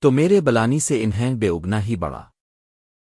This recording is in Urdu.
تو میرے بلانی سے انہیں بے اگنا ہی بڑا۔